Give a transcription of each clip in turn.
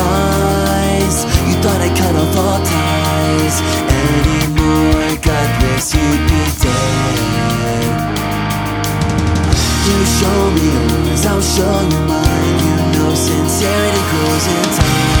lies You thought I cut off all ties. Anymore, God bless you, be dead. You show me yours, I'll show you mine. You know sincerity grows in time.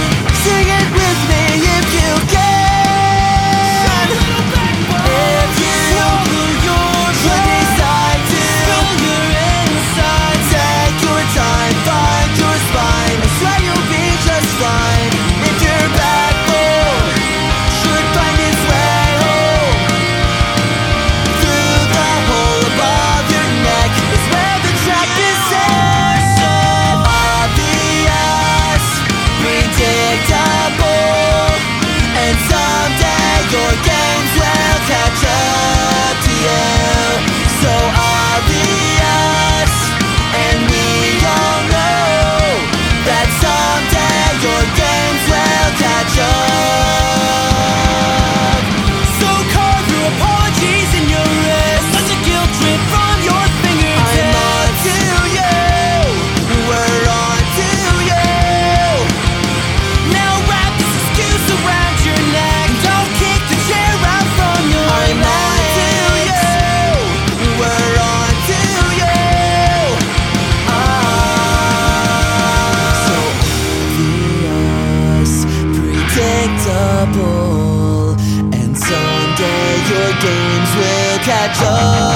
Predictable, and someday your games will catch up.